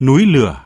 núi lửa.